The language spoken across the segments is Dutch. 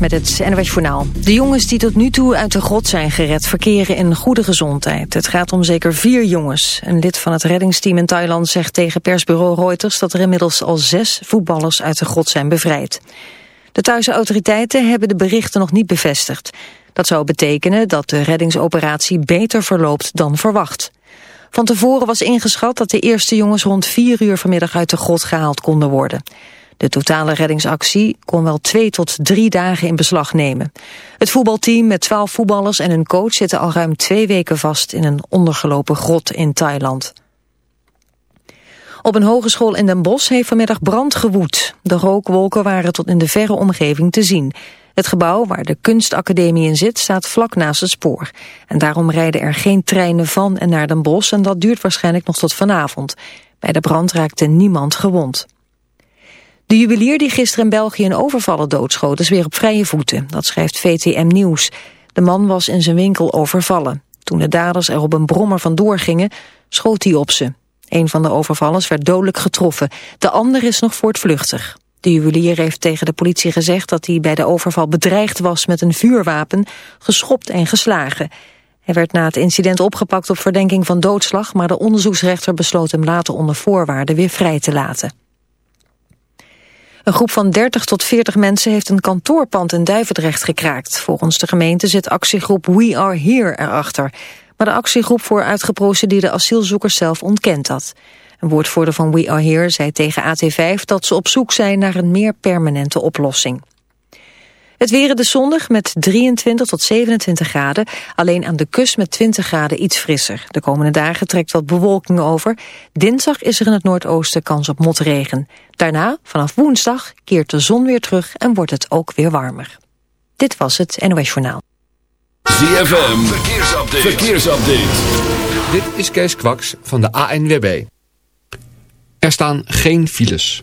Met het NWS. De jongens die tot nu toe uit de grot zijn gered verkeren in goede gezondheid. Het gaat om zeker vier jongens. Een lid van het reddingsteam in Thailand zegt tegen persbureau Reuters... dat er inmiddels al zes voetballers uit de grot zijn bevrijd. De Thaise autoriteiten hebben de berichten nog niet bevestigd. Dat zou betekenen dat de reddingsoperatie beter verloopt dan verwacht. Van tevoren was ingeschat dat de eerste jongens rond vier uur vanmiddag uit de grot gehaald konden worden. De totale reddingsactie kon wel twee tot drie dagen in beslag nemen. Het voetbalteam met twaalf voetballers en hun coach zitten al ruim twee weken vast in een ondergelopen grot in Thailand. Op een hogeschool in Den Bosch heeft vanmiddag brand gewoed. De rookwolken waren tot in de verre omgeving te zien. Het gebouw waar de kunstacademie in zit staat vlak naast het spoor. En daarom rijden er geen treinen van en naar Den Bosch en dat duurt waarschijnlijk nog tot vanavond. Bij de brand raakte niemand gewond. De juwelier die gisteren in België een overvaller doodschoot is weer op vrije voeten. Dat schrijft VTM Nieuws. De man was in zijn winkel overvallen. Toen de daders er op een brommer vandoor gingen, schoot hij op ze. Een van de overvallers werd dodelijk getroffen. De ander is nog voortvluchtig. De juwelier heeft tegen de politie gezegd dat hij bij de overval bedreigd was met een vuurwapen, geschopt en geslagen. Hij werd na het incident opgepakt op verdenking van doodslag, maar de onderzoeksrechter besloot hem later onder voorwaarden weer vrij te laten. Een groep van 30 tot 40 mensen heeft een kantoorpand in Duivendrecht gekraakt. Volgens de gemeente zit actiegroep We Are Here erachter. Maar de actiegroep voor uitgeprocedeerde asielzoekers zelf ontkent dat. Een woordvoerder van We Are Here zei tegen AT5 dat ze op zoek zijn naar een meer permanente oplossing. Het weer de zondag met 23 tot 27 graden. Alleen aan de kust met 20 graden iets frisser. De komende dagen trekt wat bewolking over. Dinsdag is er in het noordoosten kans op motregen. Daarna, vanaf woensdag, keert de zon weer terug en wordt het ook weer warmer. Dit was het NOS Journaal. ZFM, verkeersupdate. verkeersupdate. Dit is Kees Kwaks van de ANWB. Er staan geen files.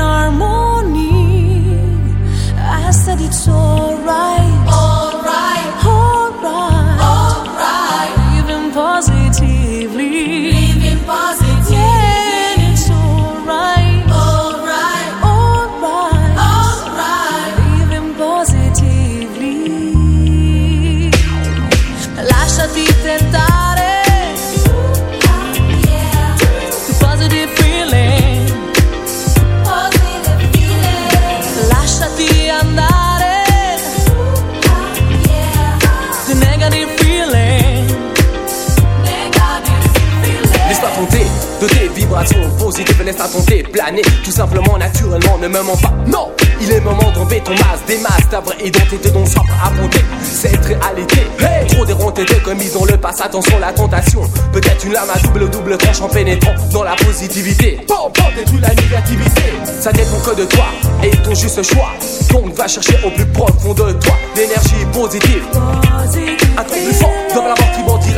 our more laisse à tenter planer Tout simplement, naturellement, ne me mens pas. Non, il est moment d'enlever ton masque Des masques, ta vraie identité dont soif à bonté Cette réalité, hey trop déronté de commis dans le passe Attention la tentation, peut-être une lame à double double tranche En pénétrant dans la positivité. Bon, bon, détruis la négativité. Ça dépend que de toi et ton juste choix. Donc va chercher au plus profond de toi L'énergie positive. Un truc plus fort dans la mort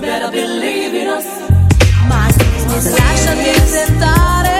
You better believe in us. My dreams I shall get started.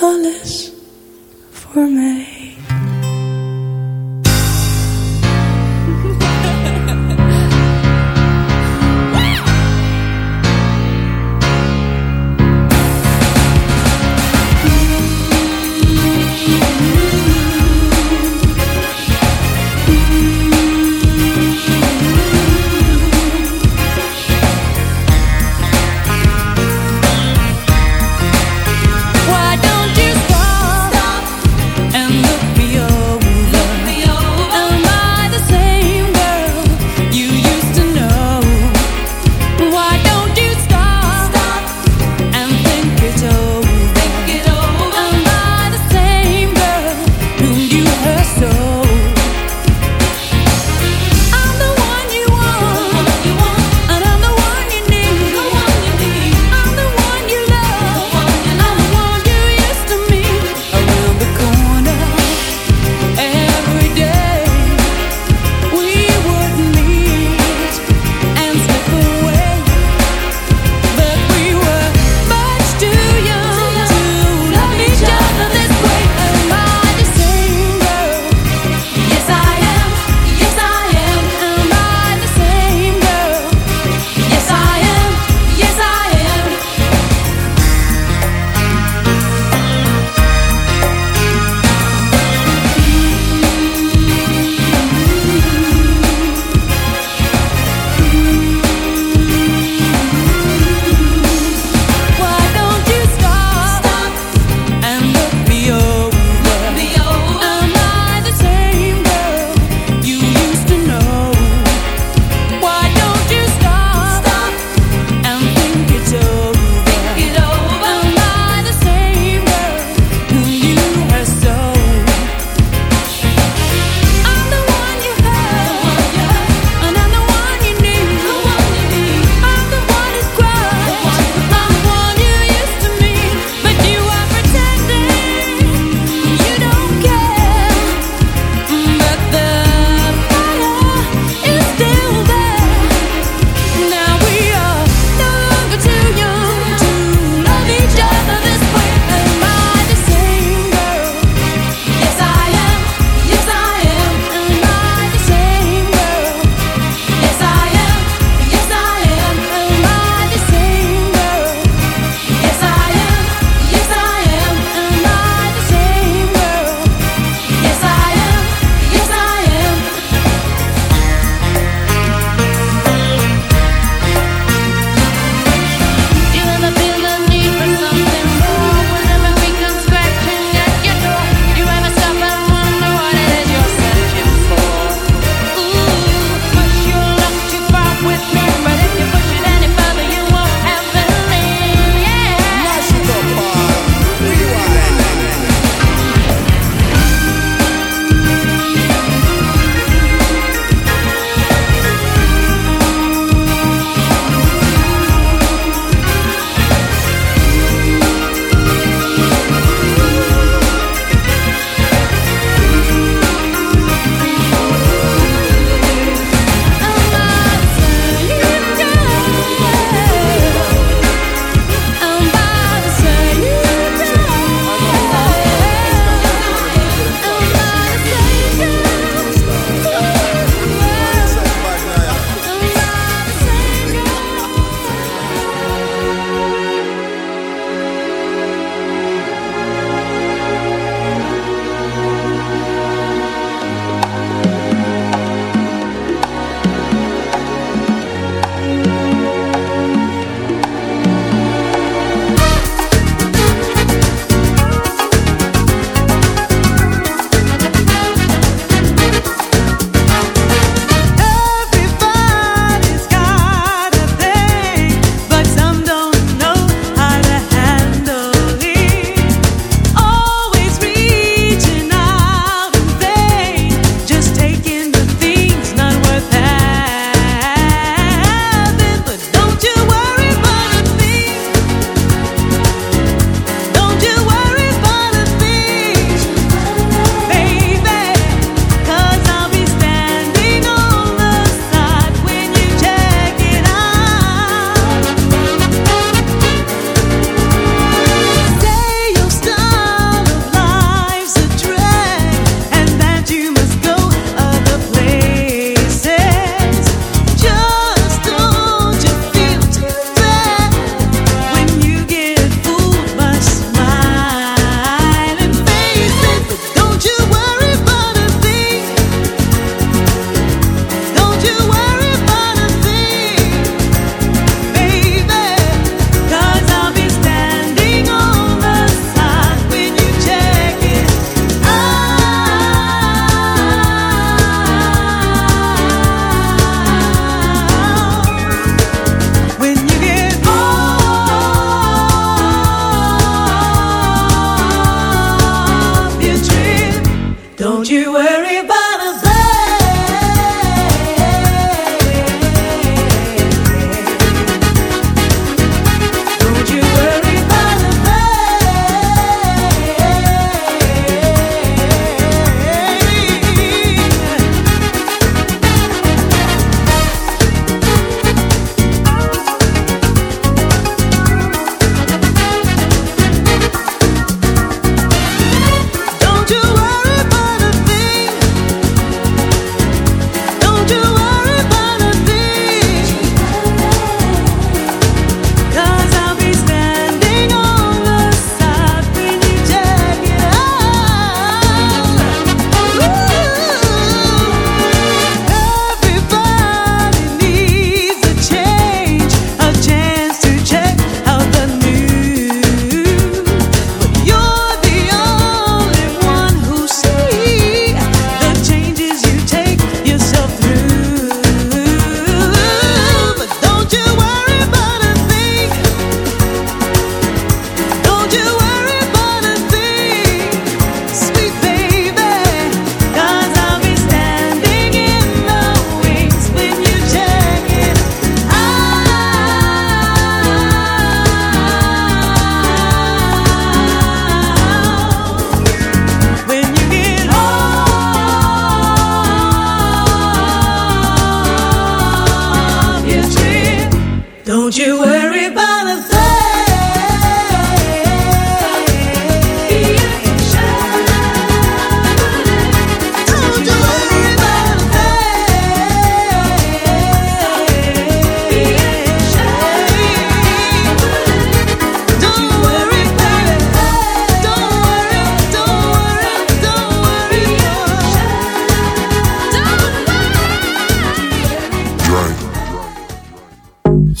Alles voor mij.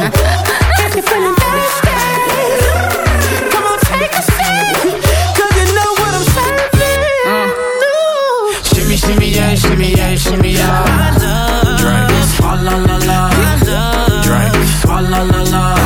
if you're come on, take a you know what I'm serving. Shimmy, shimmy, yeah, shimmy, yeah, shimmy, yeah. I love. La la la la. I love la la la.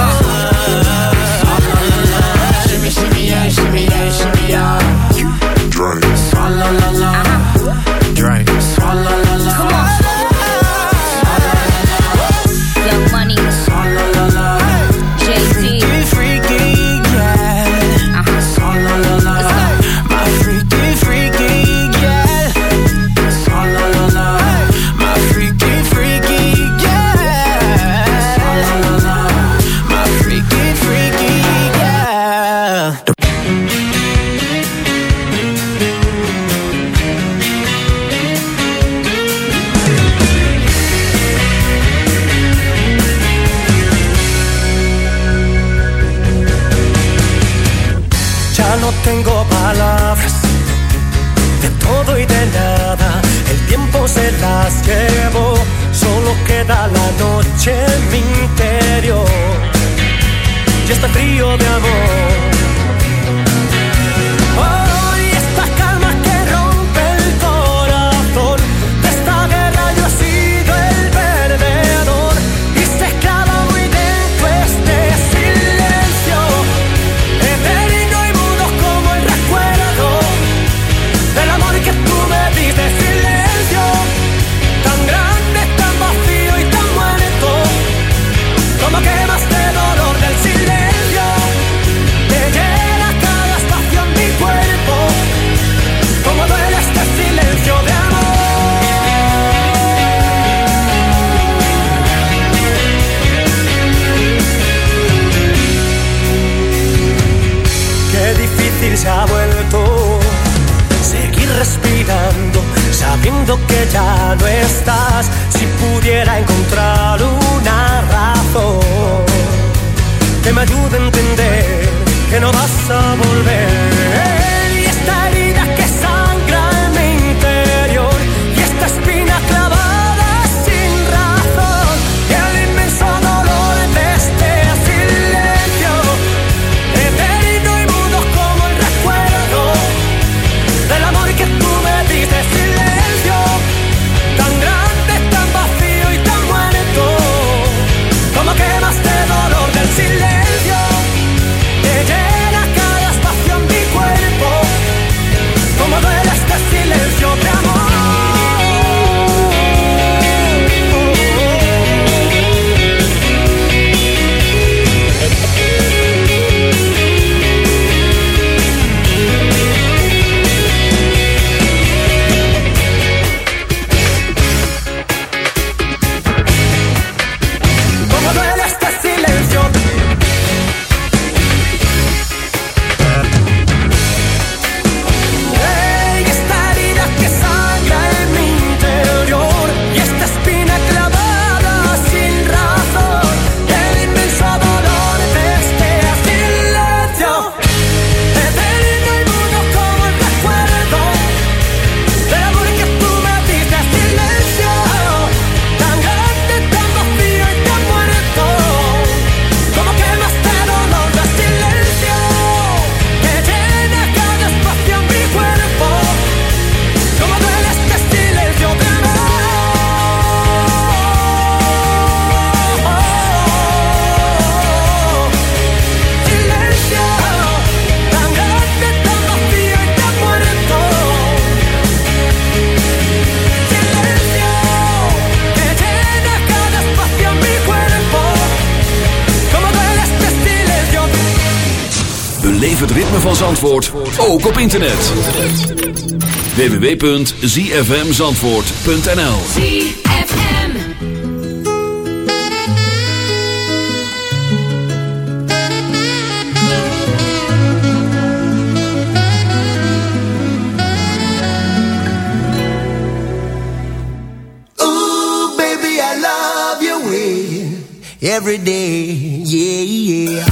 internet. www.zfmzandvoort.nl Every day, yeah, yeah.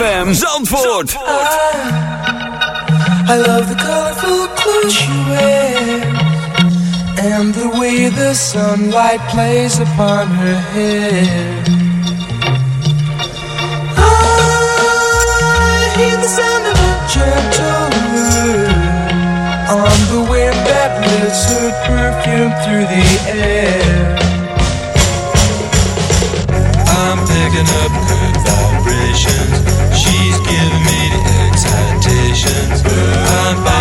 ZFM Zandvoort. Zandvoort. I love the colorful clothes she wears and the way the sunlight plays upon her hair. I hear the sound of a gentle word on the wind that lifts her perfume through the air. I'm picking up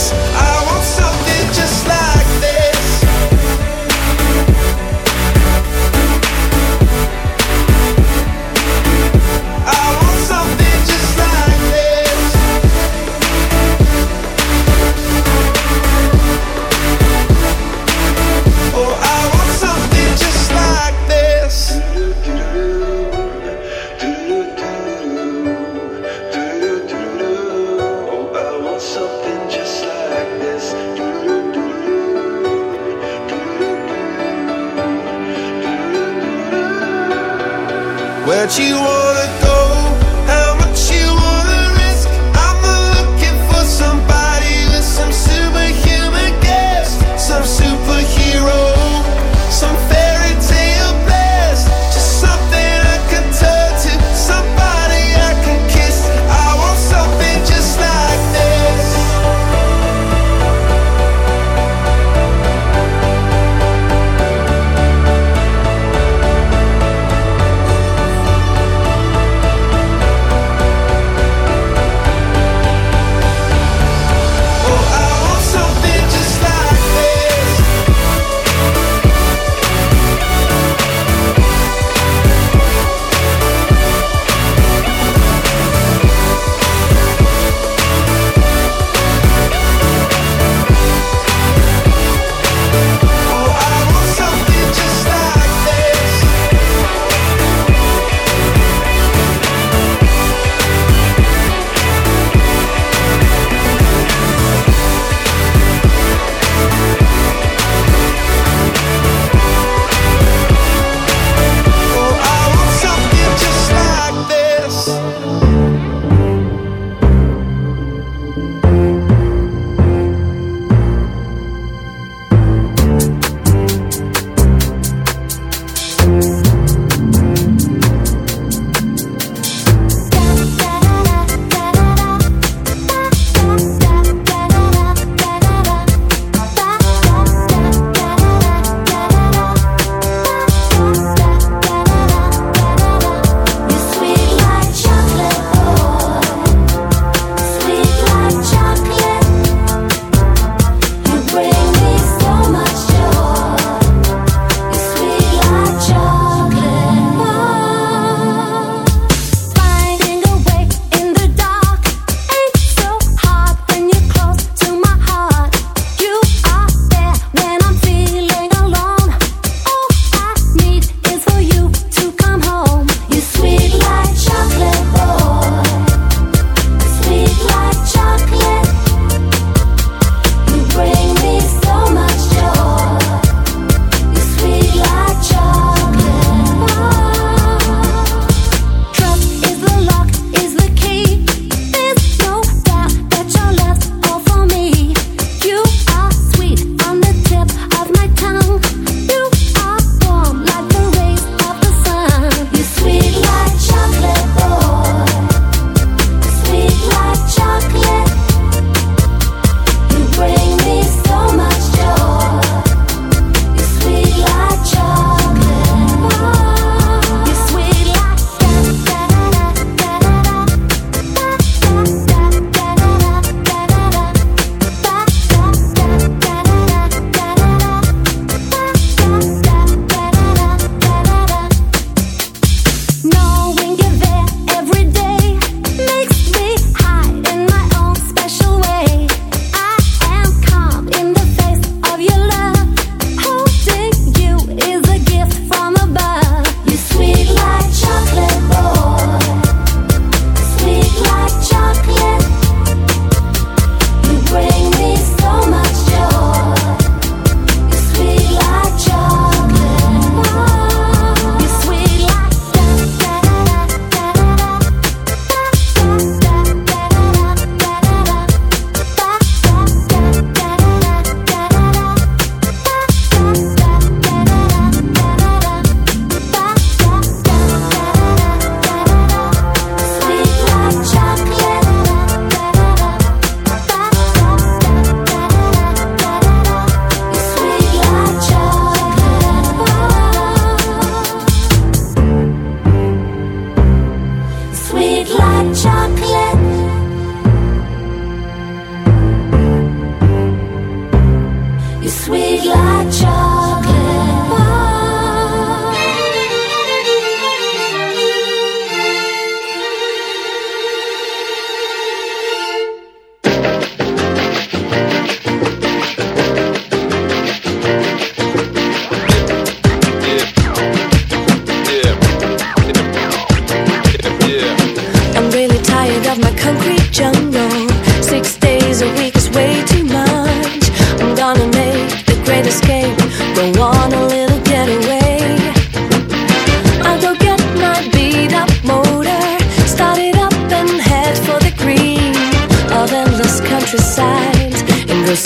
I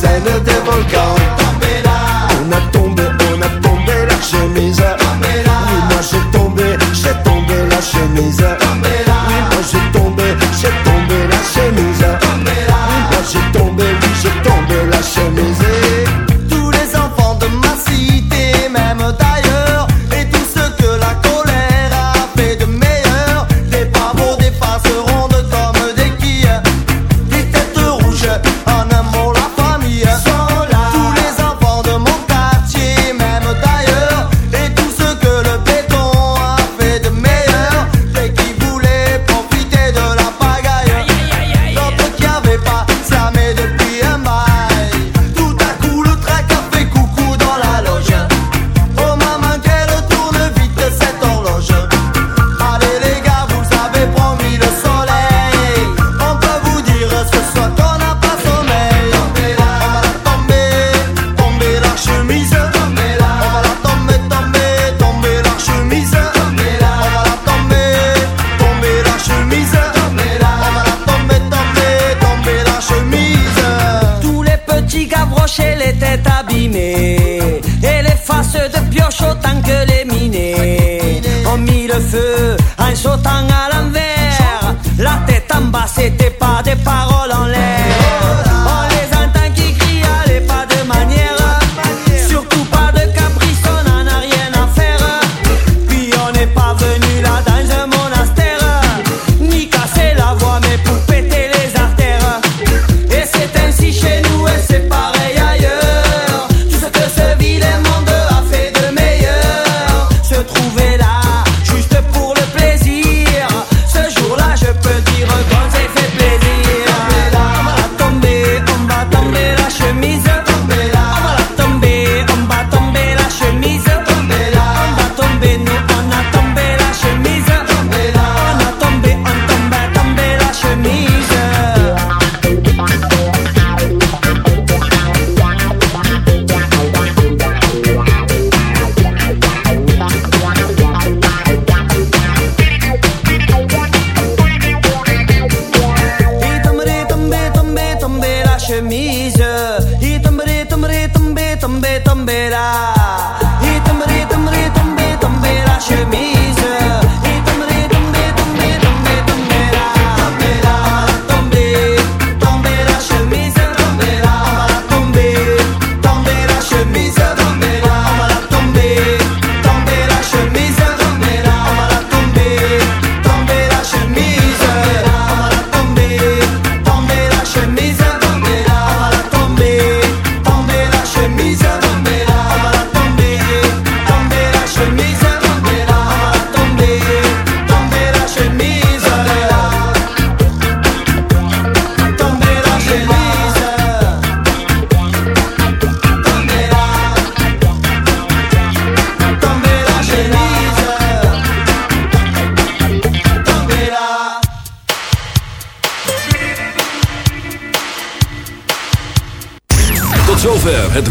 zijn het de vulkaan.